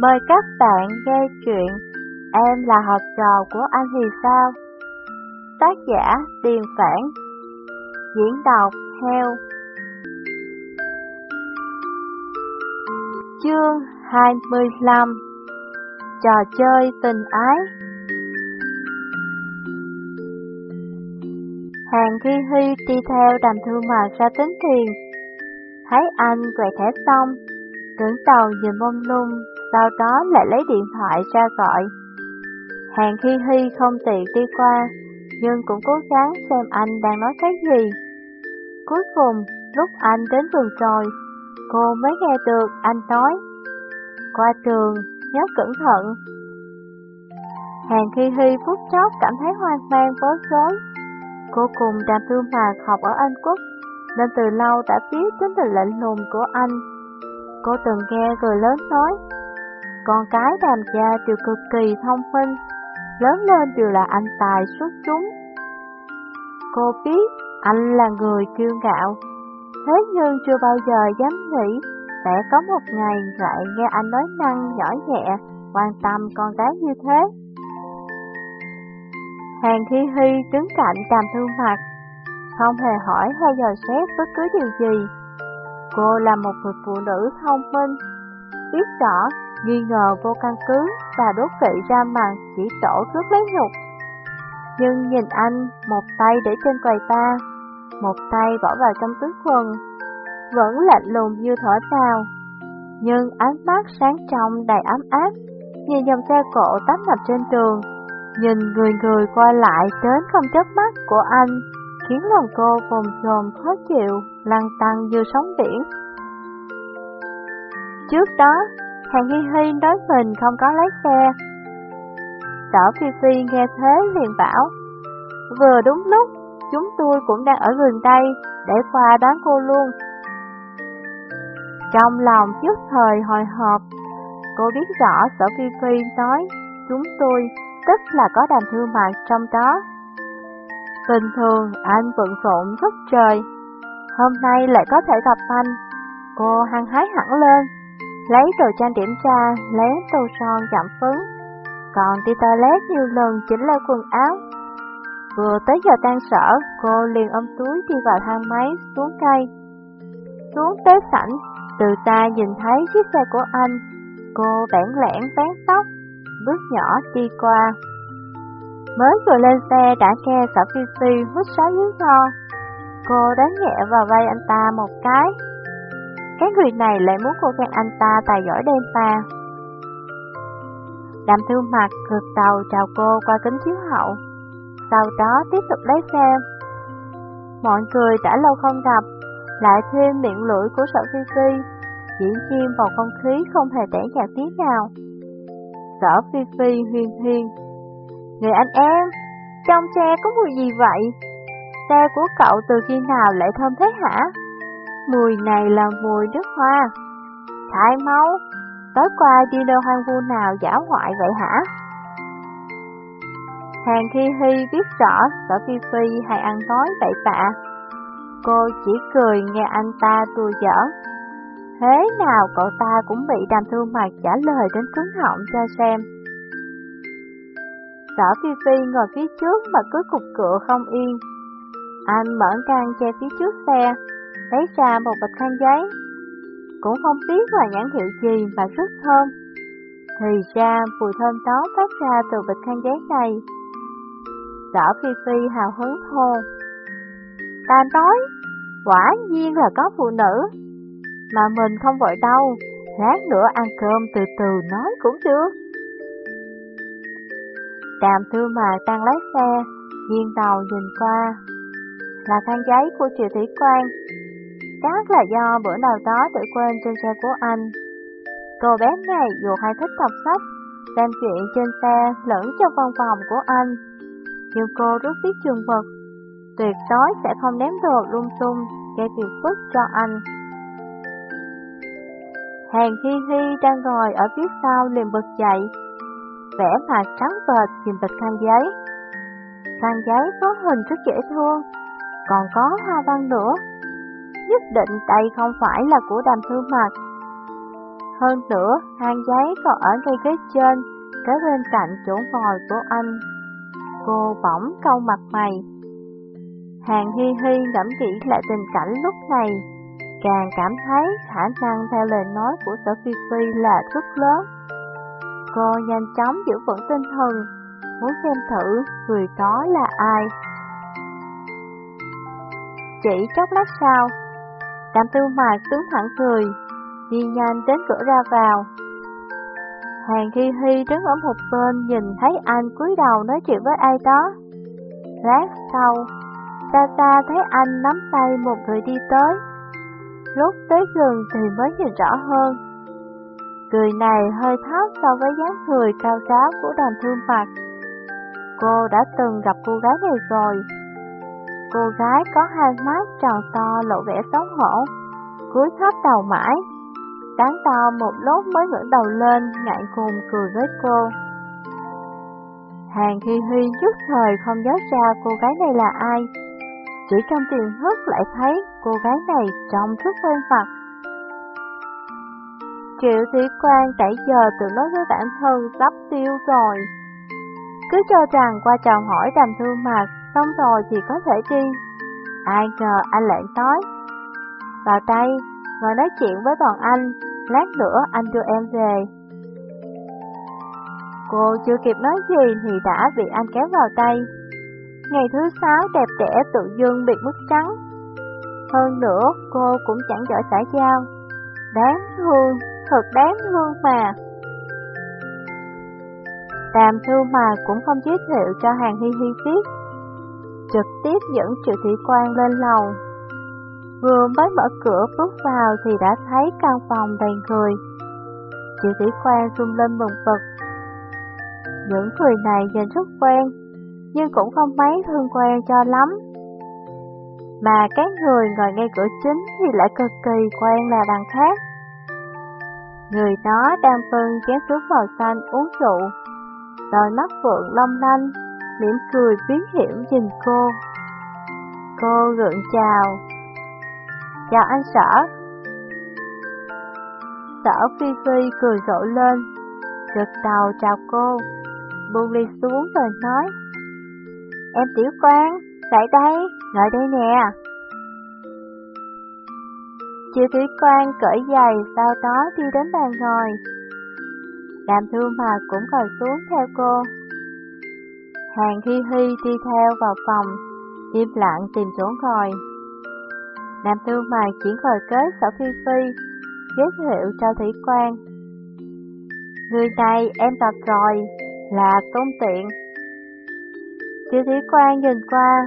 Mời các bạn nghe chuyện Em là học trò của anh thì sao? Tác giả Điền Phản. Diễn đọc Heo. Chương 25 Trò chơi tình ái. Hàng Khi Hy đi theo đàm thương mà ra tính thiền. Thấy anh quẹt thẻ xong tưởng đầu nhìn mông lung sau đó lại lấy điện thoại ra gọi. Hàng Khi Hy không tiện đi qua, nhưng cũng cố gắng xem anh đang nói cái gì. Cuối cùng, lúc anh đến vườn rồi, cô mới nghe được anh nói. Qua trường, nhớ cẩn thận. Hàng Khi Hy phút chốc cảm thấy hoang mang bối rối. Cô cùng đàm thương mạc học ở Anh Quốc, nên từ lâu đã biết tính tình lạnh lùng của anh. Cô từng nghe người lớn nói, con cái đàm gia đều cực kỳ thông minh, lớn lên đều là anh tài xuất chúng. Cô biết anh là người kiêu ngạo, thế nhưng chưa bao giờ dám nghĩ sẽ có một ngày lại nghe anh nói năng nhỏ nhẹ, quan tâm con cái như thế. Hàng Thi Hy đứng cạnh đàm thương mặt, không hề hỏi hay dò xét bất cứ điều gì. Cô là một người phụ nữ thông minh, biết rõ nghi ngờ vô căn cứ và đốt kỵ ra màn chỉ tổ cướp lấy nhục. Nhưng nhìn anh, một tay để trên quầy ta, một tay bỏ vào trong túi quần, vẫn lạnh lùng như thở nào. Nhưng ánh mắt sáng trong đầy ấm áp, nhìn dòng xe cộ tấp nập trên đường, nhìn người người quay lại đến không chớp mắt của anh, khiến lòng cô vùng dồn khó chịu, lăn tăng như sóng biển. Trước đó, Hàng Hi Hi nói mình không có lái xe. Sở Phi Phi nghe thế liền bảo, vừa đúng lúc, chúng tôi cũng đang ở gần đây, để qua đón cô luôn. Trong lòng nhất thời hồi hộp, cô biết rõ Sở Phi Phi nói, chúng tôi, tức là có đàm thương mại trong đó. Bình thường anh bận rộn rất trời, hôm nay lại có thể gặp anh, cô hăng hái hẳn lên lấy đồ trang điểm ra, lấy tô son giảm phấn. Còn đi toilet nhiều lần chỉnh lại quần áo. Vừa tới giờ tan sở, cô liền ôm túi đi vào thang máy xuống cây. Xuống tới sảnh, từ xa nhìn thấy chiếc xe của anh, cô bản lẻn vén tóc, bước nhỏ đi qua. Mới vừa lên xe đã nghe sở phi phi hút sáo dưới kho. Cô đánh nhẹ vào vai anh ta một cái, cái người này lại muốn cô khen anh ta tài giỏi đêm ta, Đàm thư mặt gật đầu chào cô qua kính chiếu hậu, sau đó tiếp tục lấy xe. Mọi người đã lâu không gặp, lại thêm miệng lưỡi của sợ phi phi, chỉ chim vào không khí không hề tẻ nhạt tí nào. Sở phi phi huyên huyên. Người anh em, trong xe có mùi gì vậy? Xe của cậu từ khi nào lại thơm thế hả? Mùi này là mùi nước hoa. Thải máu, tối qua đi đâu hoang vu nào giả hoại vậy hả? Hàng Thi Hy biết rõ sở Phi Phi hay ăn nói vậy tạ. Cô chỉ cười nghe anh ta đùa giỡn. Thế nào cậu ta cũng bị đàm thương mặt trả lời đến cứng họng cho xem. Sở Phi Phi ngồi phía trước mà cứ cục cựa không yên. Anh mở can che phía trước xe, lấy ra một bịch khăn giấy. Cũng không biết là nhãn hiệu gì mà rất thơm. Thì ra mùi thơm đó phát ra từ bịch khăn giấy này. Sở Phi Phi hào hứng hô. Ta nói, quả nhiên là có phụ nữ. Mà mình không vội đâu, lát nữa ăn cơm từ từ nói cũng được. Đàm thư mà đang lái xe, nghiêng đầu nhìn qua. Là khăn giấy của Triệu Thủy Quang, Chắc là do bữa nào đó tự quên trên xe của anh. Cô bé này dù hay thích đọc sách, xem chuyện trên xe lẫn trong văn phòng của anh. Nhưng cô rất biết trường vật, tuyệt đối sẽ không ném đồ lung tung gây phiền phức cho anh. Hàng Hi Hi đang ngồi ở phía sau liền bật dậy, vẽ mặt trắng bệch nhìn bịch khăn giấy. Khăn giấy có hình rất dễ thương, còn có hoa văn nữa nhất định đây không phải là của đàm thư mặt. Hơn nữa, hàng giấy còn ở ngay ghế trên, kế bên cạnh chỗ ngồi của anh. Cô bỗng câu mặt mày. Hàng Hi Hi ngẫm nghĩ lại tình cảnh lúc này, càng cảm thấy khả năng theo lời nói của Sở Phi Phi là rất lớn. Cô nhanh chóng giữ vững tinh thần, muốn xem thử người đó là ai. Chỉ chốc lát sau, Đàm tư mạc đứng thẳng cười, đi nhanh đến cửa ra vào. Hàng Hi Hi đứng ở một bên nhìn thấy anh cúi đầu nói chuyện với ai đó. Lát sau, ta ta thấy anh nắm tay một người đi tới. Lúc tới gần thì mới nhìn rõ hơn. Người này hơi thấp so với dáng người cao ráo của đàm thương mặt. Cô đã từng gặp cô gái này rồi. Cô gái có hai mắt tròn to lộ vẻ xấu hổ, cúi thấp đầu mãi, Đáng to một lúc mới ngẩng đầu lên, ngại cùng cười với cô. Hàng Hi Hi trước thời không nhớ ra cô gái này là ai. Chỉ trong tiền thức lại thấy cô gái này trông rất quen mặt. Triệu Thủy Quang tại giờ tự nói với bản thân sắp tiêu rồi. Cứ cho rằng qua chào hỏi đàm thương mặt, xong rồi thì có thể đi. Ai ngờ anh lại nói. Vào tay, ngồi nói chuyện với bọn anh, lát nữa anh đưa em về. Cô chưa kịp nói gì thì đã bị anh kéo vào tay. Ngày thứ sáu đẹp đẽ tự dưng bị mất trắng. Hơn nữa, cô cũng chẳng giỏi xã giao. Đáng thương, thật đáng thương mà. Đàm thư mà cũng không giới thiệu cho hàng hi hi biết. Trực tiếp dẫn triệu thị quan lên lầu Vừa mới mở cửa bước vào thì đã thấy căn phòng đầy người. chủ thủy quan rung lên mừng bực. Những người này nhìn rất quen, nhưng cũng không mấy thương quen cho lắm. Mà các người ngồi ngay cửa chính thì lại cực kỳ quen là đằng khác. Người đó đang phân chén sứ màu xanh uống rượu, đôi mắt vượng long lanh, mỉm cười bí hiểu nhìn cô. Cô gượng chào, Chào anh sở. Sở Phi Phi cười rộ lên Gật đầu chào cô Buông ly xuống rồi nói Em tiểu quan, lại đây, ngồi đây nè. Triệu thủy quan cởi giày sau đó đi đến bàn ngồi. Đàm thương mà cũng ngồi xuống theo cô. Hàng Thi Hy đi theo vào phòng Im lặng tìm chỗ ngồi Nam Tư Mài chuyển hồi kế sở Phi Phi, giới thiệu cho Thủy Quan. Người này em tập rồi, là Tôn Tiện. Chị Thủy Quan nhìn qua,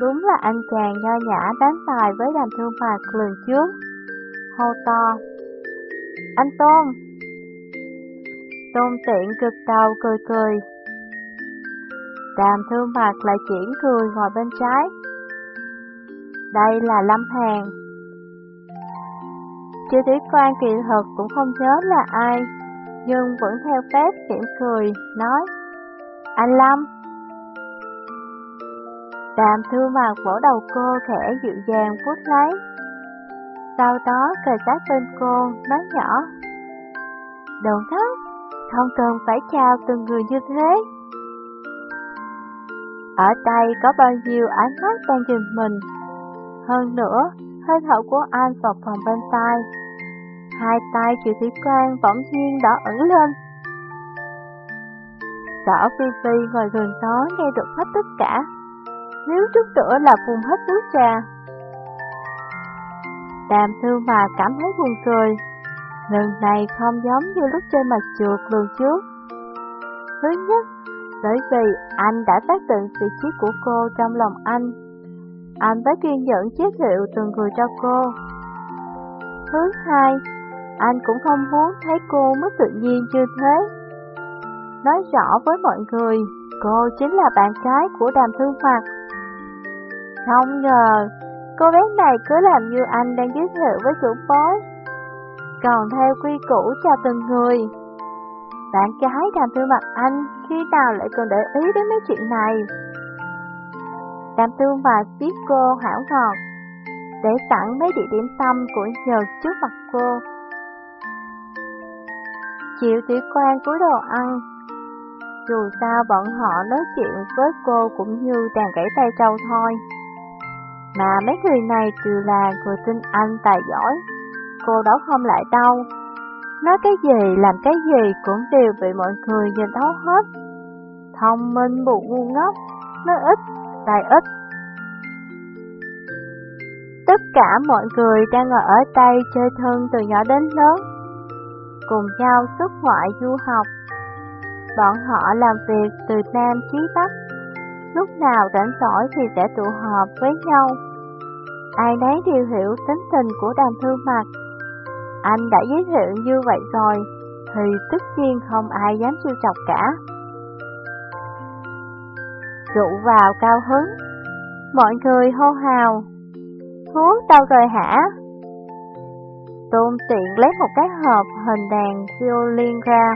đúng là anh chàng nho nhã đánh tài với đàm thương mạc lần trước. Hô to. Anh Tôn! Tôn Tiện cực đầu cười cười. Đàm thương mặt lại chuyển cười ngồi bên trái. Đây là Lâm Hàn. chưa thấy Quan kỳ thực cũng không nhớ là ai, nhưng vẫn theo phép mỉm cười, nói Anh Lâm Đàm thư mặt vỗ đầu cô khẽ dịu dàng vuốt lấy Sau đó cười sát bên cô, nói nhỏ Đừng khóc, không cần phải chào từng người như thế ở đây có bao nhiêu ánh mắt đang nhìn mình hơn nữa, hơi thở của anh vào phòng bên tai. Hai tay triệu thủy quan bỗng nhiên đỏ ẩn lên. Sở Phi Phi ngồi gần đó nghe được hết tất cả. Nếu chút nữa là phun hết nước trà. Đàm thư mà cảm thấy buồn cười. Lần này không giống như lúc chơi mặt trượt lần trước. Thứ nhất, bởi vì anh đã xác định vị trí của cô trong lòng anh anh đã kiên nhẫn giới thiệu từng người cho cô. Thứ hai, anh cũng không muốn thấy cô mất tự nhiên như thế. Nói rõ với mọi người, cô chính là bạn gái của đàm thương phạt. Không ngờ, cô bé này cứ làm như anh đang giới thiệu với chủ bói. Còn theo quy củ cho từng người. Bạn gái đàm thương mặt anh khi nào lại còn để ý đến mấy chuyện này. Đàm tương và biết cô hảo ngọt, để sẵn mấy địa điểm tâm của Nhật trước mặt cô. Chịu tiểu quan cúi đầu ăn. Dù sao bọn họ nói chuyện với cô cũng như đàn gãy tay trâu thôi. Mà mấy người này đều là người tin anh tài giỏi, cô đấu không lại đâu. Nói cái gì làm cái gì cũng đều bị mọi người nhìn thấu hết. Thông minh buộc ngu ngốc, nói ít, tài ít. Tất cả mọi người đang ở ở đây chơi thân từ nhỏ đến lớn, cùng nhau xuất ngoại du học. Bọn họ làm việc từ Nam chí Bắc, lúc nào rảnh rỗi thì sẽ tụ họp với nhau. Ai nấy đều hiểu tính tình của đàm thư mặt. Anh đã giới thiệu như vậy rồi, thì tất nhiên không ai dám chiêu chọc cả. Rượu vào cao hứng, mọi người hô hào. Hú đâu rồi hả? Tôn tiện lấy một cái hộp hình đàn violin ra.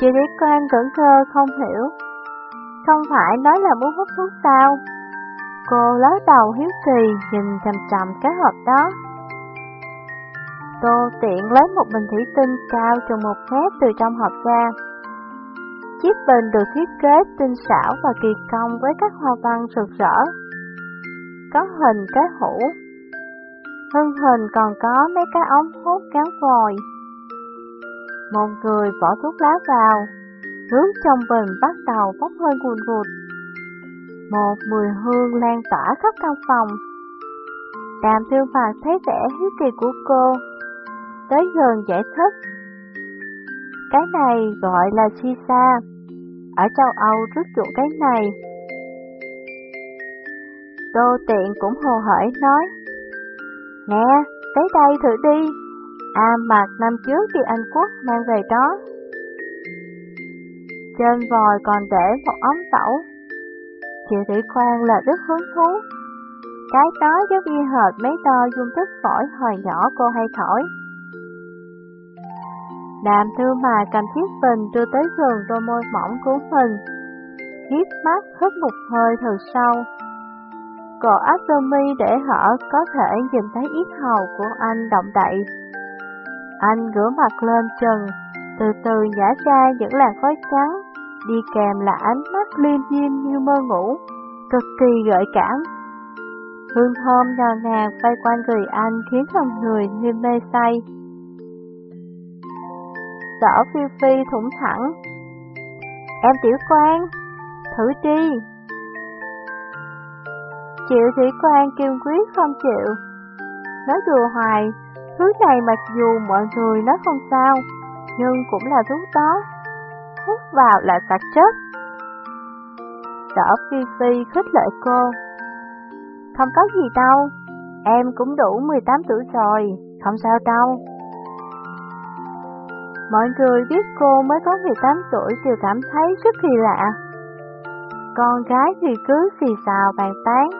Chị lý quan cẩn thơ không hiểu. Không phải nói là muốn hút thuốc sao? Cô ló đầu hiếu kỳ nhìn chầm chầm cái hộp đó. Tô tiện lấy một bình thủy tinh cao chừng một mét từ trong hộp ra. Chiếc bình được thiết kế tinh xảo và kỳ công với các hoa văn rực rỡ. Có hình cái hũ. Hưng hình còn có mấy cái ống hút gắn vòi. Một người bỏ thuốc lá vào, nước trong bình bắt đầu bốc hơi cuồn ngụt. Một mùi hương lan tỏa khắp căn phòng. Đàm thương phạt thấy vẻ hiếu kỳ của cô, tới gần giải thích. Cái này gọi là shisha, ở châu Âu rất chuộng cái này. Đô tiện cũng hồ hởi nói, Nè, tới đây thử đi, à mặt năm trước đi Anh Quốc mang về đó. Trên vòi còn để một ống tẩu. chị Thủy Khoan là rất hứng thú. Cái đó giống như hệt mấy to dung tích phổi hồi nhỏ cô hay thổi. Đàm thư mà cầm chiếc bình đưa tới gần đôi môi mỏng của mình. Hiếp mắt hít một hơi thật sâu. Cổ áp sơ mi để hở có thể nhìn thấy ít hầu của anh động đậy. Anh rửa mặt lên trần, từ từ nhả ra những làn khói trắng, đi kèm là ánh mắt liêm diêm như mơ ngủ, cực kỳ gợi cảm. Hương thơm nhò ngạt vây quanh người anh khiến lòng người như mê say. Sở phi phi thủng thẳng. Em tiểu quan, thử đi. Triệu thủy quan kiên quyết không chịu. Nói đùa hoài, thứ này mặc dù mọi người nói không sao, nhưng cũng là thuốc đó. Hút vào là sạch chất. Sở phi phi khích lệ cô. Không có gì đâu, em cũng đủ 18 tuổi rồi, không sao đâu. Mọi người biết cô mới có 18 tuổi đều cảm thấy rất kỳ lạ. Con gái thì cứ xì xào bàn tán.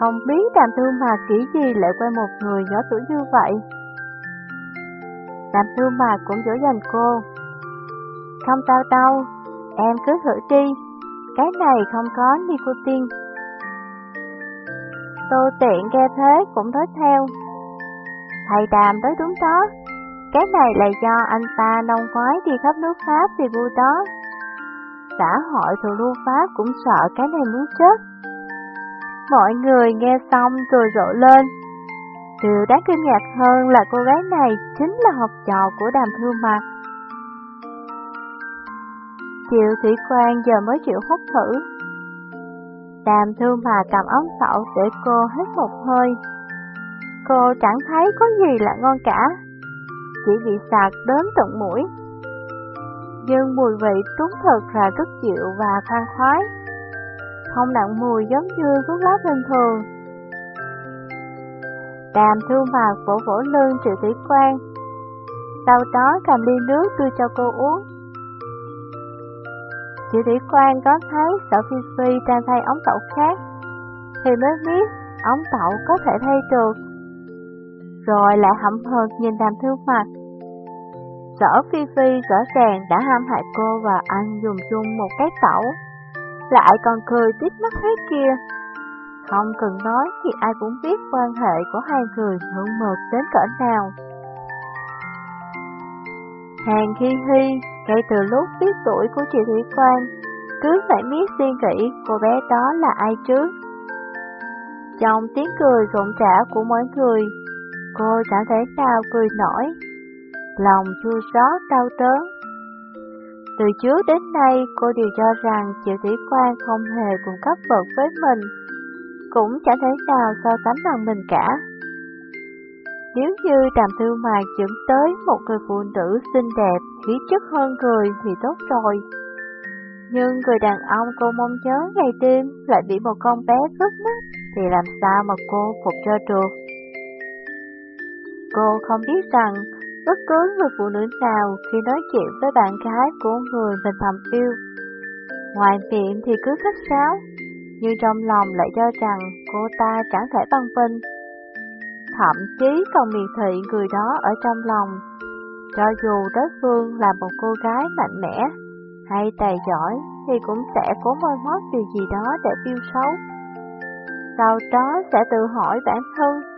Không biết đàm thư mà kỹ gì lại quen một người nhỏ tuổi như vậy. Đàm thư mà cũng dỗ dành cô. Không sao đâu, em cứ thử đi, cái này không có nicotine. Tô tiện nghe thế cũng nói theo. Thầy đàm tới đúng đó, cái này là do anh ta nông quái đi khắp nước Pháp vì vui đó. Xã hội thường lưu Pháp cũng sợ cái này muốn chết. Mọi người nghe xong cười rộ lên. Điều đáng kinh ngạc hơn là cô gái này chính là học trò của đàm thư mặt. Triệu thủy quan giờ mới chịu hút thử. Đàm thư mà cầm ống sậu để cô hết một hơi. Cô chẳng thấy có gì là ngon cả, chỉ bị sạc đến tận mũi. Nhưng mùi vị đúng thật là rất dịu và khoan khoái, không nặng mùi giống như thuốc lá bình thường. Đàm thu mạc vỗ vỗ lưng triệu thủy quan, sau đó cầm ly nước đưa cho cô uống. Triệu thủy quan có thấy sở phi phi đang thay ống tẩu khác, thì mới biết ống tẩu có thể thay được. Rồi lại hậm hực nhìn đàm thư mặt. Sở phi phi rõ ràng đã ham hại cô và anh dùng chung một cái tẩu, lại còn cười tít mắt hết kia. Không cần nói thì ai cũng biết quan hệ của hai người thương mực đến cỡ nào. Hàng Khi Hy, ngay từ lúc biết tuổi của chị Thủy Quang, cứ phải biết suy nghĩ cô bé đó là ai chứ. Trong tiếng cười rộn rã của mọi người, cô chẳng thể nào cười nổi. Lòng chua xót đau đớn. Từ trước đến nay cô đều cho rằng Triệu Thủy Quang không hề cùng cấp bậc với mình, cũng chẳng thể nào so sánh bằng mình cả. Nếu như Đàm Thư mài dẫn tới một người phụ nữ xinh đẹp, khí chất hơn người thì tốt rồi. Nhưng người đàn ông cô mong nhớ ngày đêm lại bị một con bé vứt mất, thì làm sao mà cô phục cho được. Cô không biết rằng bất cứ người phụ nữ nào khi nói chuyện với bạn gái của người mình thầm yêu, ngoài miệng thì cứ khách sáo, nhưng trong lòng lại cho rằng cô ta chẳng thể bằng vinh, thậm chí còn miệt thị người đó ở trong lòng. Cho dù đối phương là một cô gái mạnh mẽ hay tài giỏi thì cũng sẽ cố môi mót điều gì đó để biêu xấu. Sau đó sẽ tự hỏi bản thân,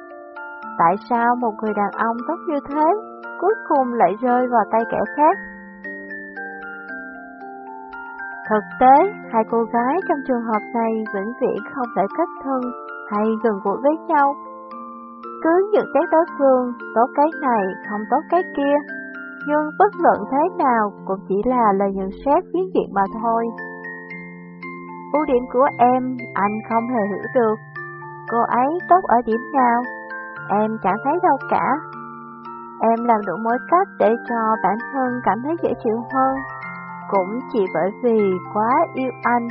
tại sao một người đàn ông tốt như thế cuối cùng lại rơi vào tay kẻ khác? Thực tế, hai cô gái trong trường hợp này vĩnh viễn không thể kết thân hay gần gũi với nhau cứ những cái đối phương, tốt cái này, không tốt cái kia. Nhưng bất luận thế nào cũng chỉ là lời nhận xét biến diện mà thôi. Ưu điểm của em, anh không hề hiểu được. Cô ấy tốt ở điểm nào? Em chẳng thấy đâu cả. Em làm đủ mọi cách để cho bản thân cảm thấy dễ chịu hơn. Cũng chỉ bởi vì quá yêu anh